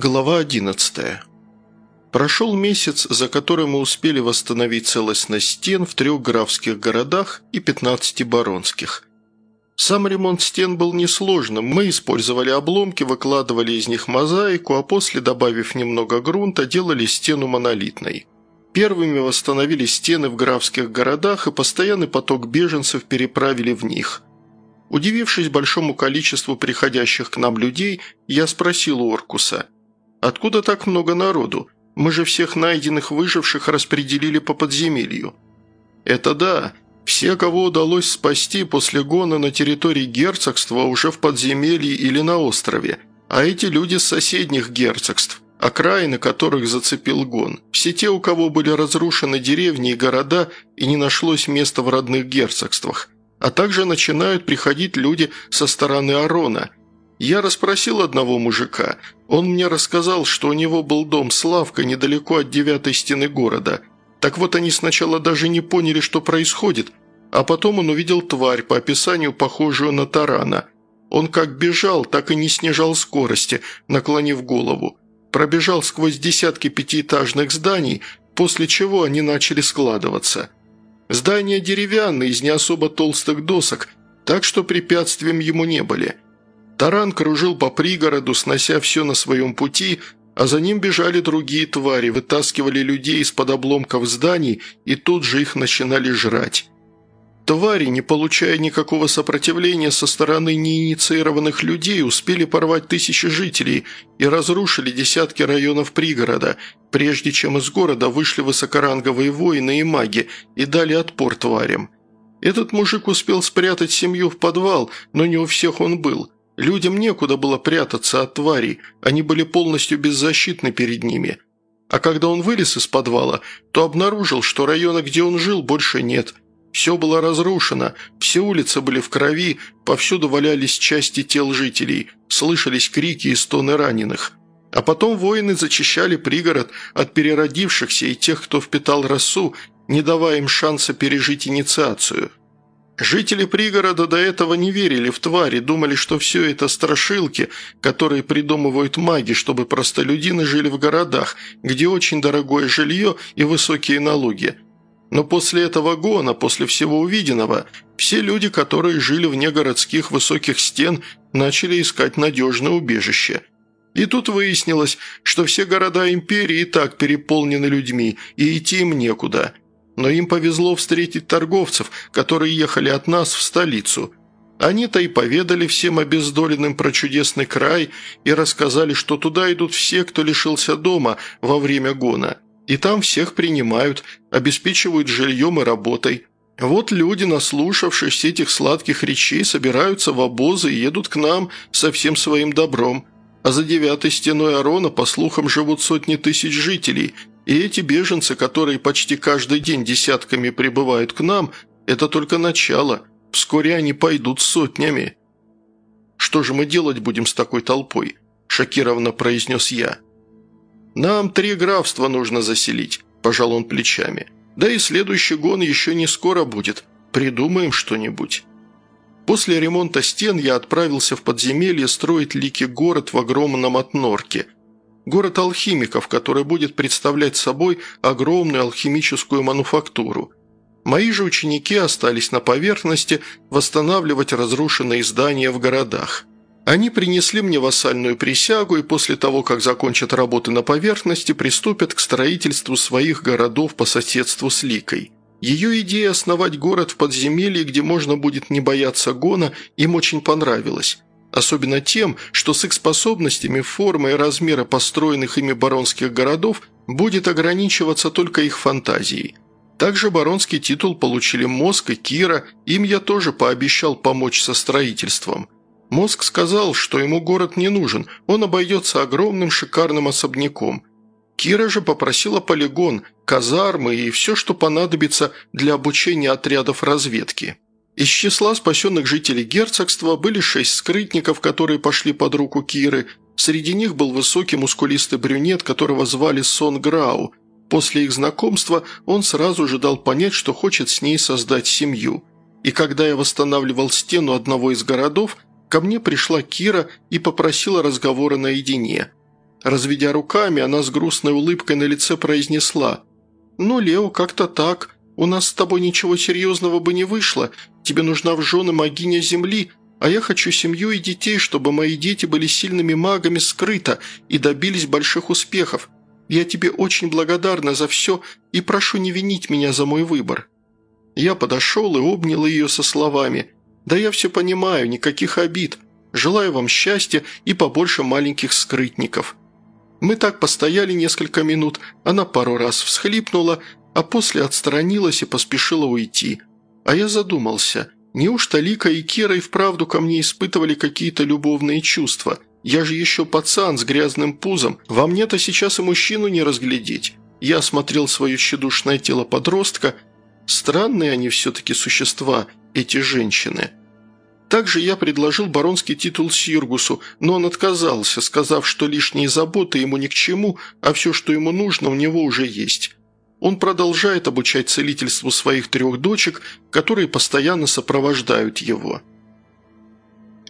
Глава 11. Прошел месяц, за который мы успели восстановить целостность стен в трех графских городах и 15 баронских. Сам ремонт стен был несложным. Мы использовали обломки, выкладывали из них мозаику, а после, добавив немного грунта, делали стену монолитной. Первыми восстановили стены в графских городах и постоянный поток беженцев переправили в них. Удивившись большому количеству приходящих к нам людей, я спросил у Оркуса, «Откуда так много народу? Мы же всех найденных выживших распределили по подземелью». «Это да», все, кого удалось спасти после гона на территории герцогства, уже в подземелье или на острове, а эти люди с соседних герцогств, окраины которых зацепил гон. Все те, у кого были разрушены деревни и города и не нашлось места в родных герцогствах. А также начинают приходить люди со стороны Арона. Я расспросил одного мужика. Он мне рассказал, что у него был дом с лавкой недалеко от девятой стены города – так вот, они сначала даже не поняли, что происходит, а потом он увидел тварь, по описанию похожую на тарана. Он как бежал, так и не снижал скорости, наклонив голову. Пробежал сквозь десятки пятиэтажных зданий, после чего они начали складываться. Здания деревянные, из не особо толстых досок, так что препятствием ему не были. Таран кружил по пригороду, снося все на своем пути, а за ним бежали другие твари, вытаскивали людей из-под обломков зданий и тут же их начинали жрать. Твари, не получая никакого сопротивления со стороны неинициированных людей, успели порвать тысячи жителей и разрушили десятки районов пригорода, прежде чем из города вышли высокоранговые воины и маги и дали отпор тварям. Этот мужик успел спрятать семью в подвал, но не у всех он был – Людям некуда было прятаться от тварей, они были полностью беззащитны перед ними. А когда он вылез из подвала, то обнаружил, что района, где он жил, больше нет. Все было разрушено, все улицы были в крови, повсюду валялись части тел жителей, слышались крики и стоны раненых. А потом воины зачищали пригород от переродившихся и тех, кто впитал росу, не давая им шанса пережить инициацию – Жители пригорода до этого не верили в твари, думали, что все это страшилки, которые придумывают маги, чтобы простолюдины жили в городах, где очень дорогое жилье и высокие налоги. Но после этого гона, после всего увиденного, все люди, которые жили вне городских высоких стен, начали искать надежное убежище. И тут выяснилось, что все города империи и так переполнены людьми, и идти им некуда – но им повезло встретить торговцев, которые ехали от нас в столицу. Они-то и поведали всем обездоленным про чудесный край и рассказали, что туда идут все, кто лишился дома во время гона. И там всех принимают, обеспечивают жильем и работой. Вот люди, наслушавшись этих сладких речей, собираются в обозы и едут к нам со всем своим добром. А за девятой стеной Арона, по слухам, живут сотни тысяч жителей – и эти беженцы, которые почти каждый день десятками прибывают к нам, это только начало. Вскоре они пойдут сотнями». «Что же мы делать будем с такой толпой?» – шокированно произнес я. «Нам три графства нужно заселить», – пожал он плечами. «Да и следующий гон еще не скоро будет. Придумаем что-нибудь». После ремонта стен я отправился в подземелье строить лики город в огромном отнорке – Город алхимиков, который будет представлять собой огромную алхимическую мануфактуру. Мои же ученики остались на поверхности восстанавливать разрушенные здания в городах. Они принесли мне вассальную присягу и после того, как закончат работы на поверхности, приступят к строительству своих городов по соседству с Ликой. Ее идея основать город в подземелье, где можно будет не бояться гона, им очень понравилась. Особенно тем, что с их способностями форма и размеры построенных ими баронских городов будет ограничиваться только их фантазией. Также баронский титул получили Мозг и Кира, им я тоже пообещал помочь со строительством. Мозг сказал, что ему город не нужен, он обойдется огромным шикарным особняком. Кира же попросила полигон, казармы и все, что понадобится для обучения отрядов разведки. Из числа спасенных жителей герцогства были шесть скрытников, которые пошли под руку Киры. Среди них был высокий мускулистый брюнет, которого звали Сон Грау. После их знакомства он сразу же дал понять, что хочет с ней создать семью. И когда я восстанавливал стену одного из городов, ко мне пришла Кира и попросила разговора наедине. Разведя руками, она с грустной улыбкой на лице произнесла «Ну, Лео, как-то так. У нас с тобой ничего серьезного бы не вышло. Тебе нужна в жены магиня Земли, а я хочу семью и детей, чтобы мои дети были сильными магами скрыто и добились больших успехов. Я тебе очень благодарна за все и прошу не винить меня за мой выбор». Я подошел и обнял ее со словами «Да я все понимаю, никаких обид. Желаю вам счастья и побольше маленьких скрытников». Мы так постояли несколько минут, она пару раз всхлипнула, а после отстранилась и поспешила уйти. А я задумался, неужто Лика и Кира и вправду ко мне испытывали какие-то любовные чувства? Я же еще пацан с грязным пузом, во мне-то сейчас и мужчину не разглядеть. Я осмотрел свое тщедушное тело подростка. Странные они все-таки существа, эти женщины. Также я предложил баронский титул Сиргусу, но он отказался, сказав, что лишние заботы ему ни к чему, а все, что ему нужно, у него уже есть. Он продолжает обучать целительству своих трех дочек, которые постоянно сопровождают его.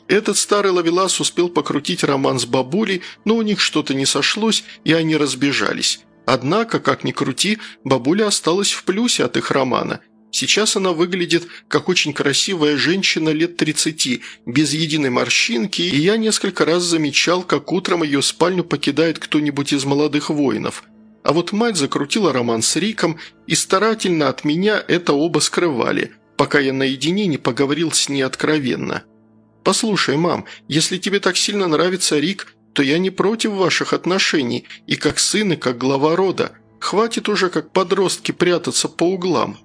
Этот старый ловелас успел покрутить роман с бабулей, но у них что-то не сошлось, и они разбежались. Однако, как ни крути, бабуля осталась в плюсе от их романа – Сейчас она выглядит как очень красивая женщина лет 30, без единой морщинки, и я несколько раз замечал, как утром ее спальню покидает кто-нибудь из молодых воинов. А вот мать закрутила роман с Риком, и старательно от меня это оба скрывали, пока я наедине не поговорил с ней откровенно. «Послушай, мам, если тебе так сильно нравится Рик, то я не против ваших отношений, и как сын, и как глава рода. Хватит уже как подростки прятаться по углам».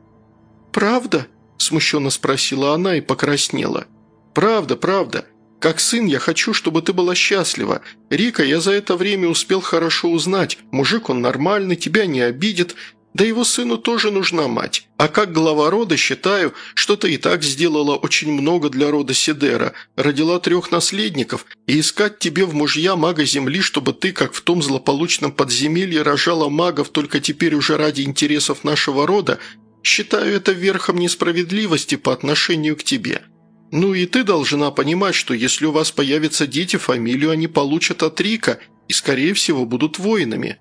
«Правда?» – смущенно спросила она и покраснела. «Правда, правда. Как сын я хочу, чтобы ты была счастлива. Рика я за это время успел хорошо узнать. Мужик он нормальный, тебя не обидит. Да его сыну тоже нужна мать. А как глава рода считаю, что ты и так сделала очень много для рода Сидера, родила трех наследников, и искать тебе в мужья мага земли, чтобы ты, как в том злополучном подземелье, рожала магов только теперь уже ради интересов нашего рода, Считаю это верхом несправедливости по отношению к тебе. Ну и ты должна понимать, что если у вас появятся дети, фамилию они получат от Рика и, скорее всего, будут воинами».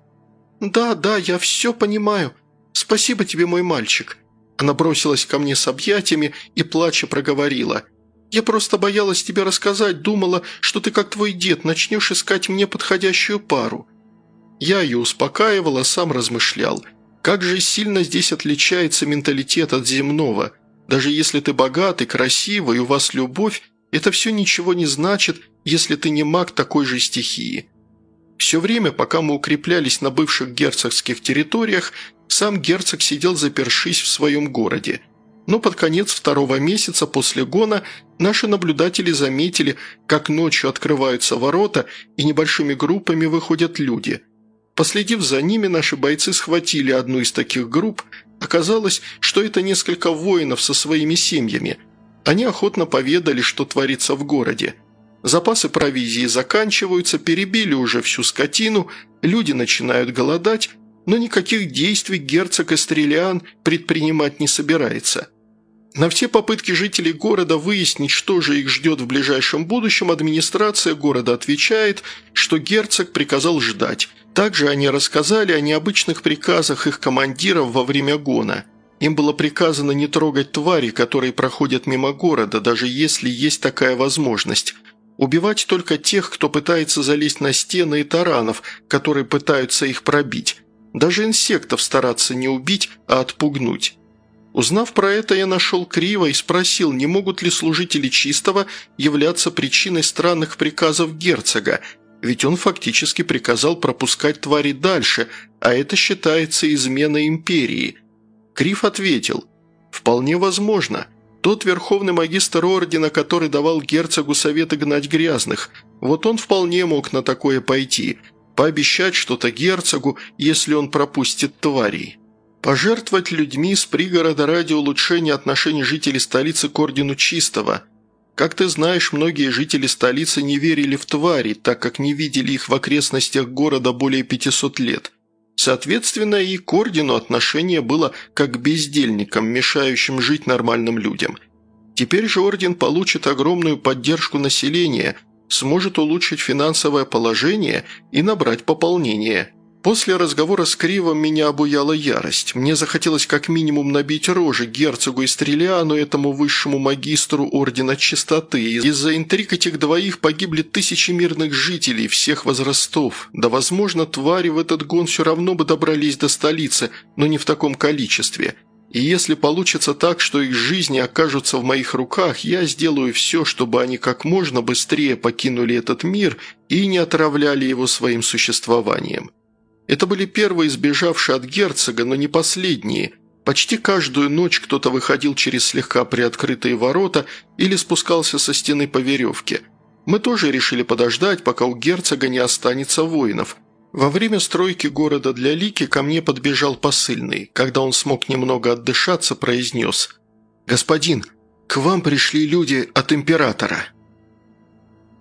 «Да, да, я все понимаю. Спасибо тебе, мой мальчик». Она бросилась ко мне с объятиями и, плача, проговорила. «Я просто боялась тебе рассказать, думала, что ты, как твой дед, начнешь искать мне подходящую пару». Я ее успокаивал, а сам размышлял – как же сильно здесь отличается менталитет от земного. Даже если ты богатый, красивый, у вас любовь, это все ничего не значит, если ты не маг такой же стихии. Все время, пока мы укреплялись на бывших герцогских территориях, сам герцог сидел запершись в своем городе. Но под конец второго месяца после гона наши наблюдатели заметили, как ночью открываются ворота и небольшими группами выходят люди – Последив за ними, наши бойцы схватили одну из таких групп. Оказалось, что это несколько воинов со своими семьями. Они охотно поведали, что творится в городе. Запасы провизии заканчиваются, перебили уже всю скотину, люди начинают голодать, но никаких действий герцог Эстрелиан предпринимать не собирается. На все попытки жителей города выяснить, что же их ждет в ближайшем будущем, администрация города отвечает, что герцог приказал ждать – также они рассказали о необычных приказах их командиров во время гона. Им было приказано не трогать твари, которые проходят мимо города, даже если есть такая возможность. Убивать только тех, кто пытается залезть на стены и таранов, которые пытаются их пробить. Даже инсектов стараться не убить, а отпугнуть. Узнав про это, я нашел Криво и спросил, не могут ли служители Чистого являться причиной странных приказов герцога, ведь он фактически приказал пропускать твари дальше, а это считается изменой империи. Криф ответил, «Вполне возможно. Тот верховный магистр ордена, который давал герцогу советы гнать грязных, вот он вполне мог на такое пойти, пообещать что-то герцогу, если он пропустит тварей». Пожертвовать людьми с пригорода ради улучшения отношений жителей столицы к Ордену Чистого – как ты знаешь, многие жители столицы не верили в твари, так как не видели их в окрестностях города более 500 лет. Соответственно, и к ордену отношение было как к бездельникам, мешающим жить нормальным людям. Теперь же орден получит огромную поддержку населения, сможет улучшить финансовое положение и набрать пополнение. После разговора с Кривом меня обуяла ярость. Мне захотелось как минимум набить рожи герцогу и Стрелиану, этому высшему магистру Ордена Чистоты. Из-за интриг этих двоих погибли тысячи мирных жителей всех возрастов. Да, возможно, твари в этот гон все равно бы добрались до столицы, но не в таком количестве. И если получится так, что их жизни окажутся в моих руках, я сделаю все, чтобы они как можно быстрее покинули этот мир и не отравляли его своим существованием. Это были первые сбежавшие от герцога, но не последние. Почти каждую ночь кто-то выходил через слегка приоткрытые ворота или спускался со стены по веревке. Мы тоже решили подождать, пока у герцога не останется воинов. Во время стройки города для Лики ко мне подбежал посыльный. Когда он смог немного отдышаться, произнес «Господин, к вам пришли люди от императора».